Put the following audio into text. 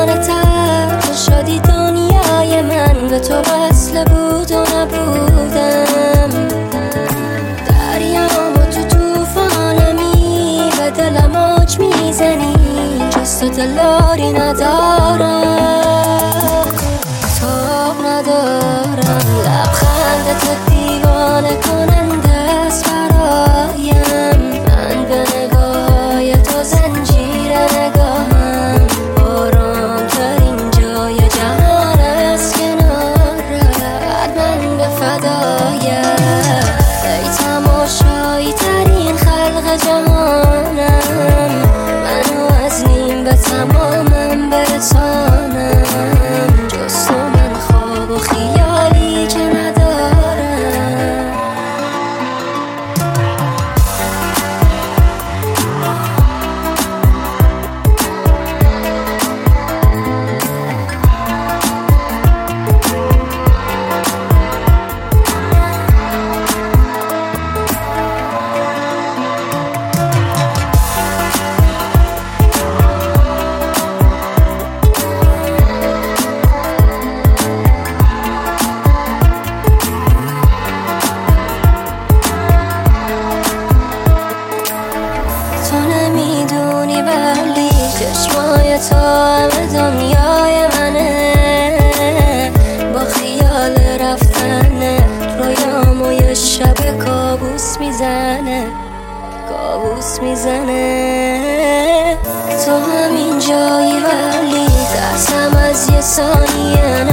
دیوانه تر شدی دنیای من به تو بسل بود و نبودم. دریام و تو توفانمی به دلم آج می‌زنی. جست دلاری ندارم. رفتنه رویامو یه شب کابوس می‌زنه کابوس می‌زنه. تو همین جایی ولی ترسم از یه ثانیه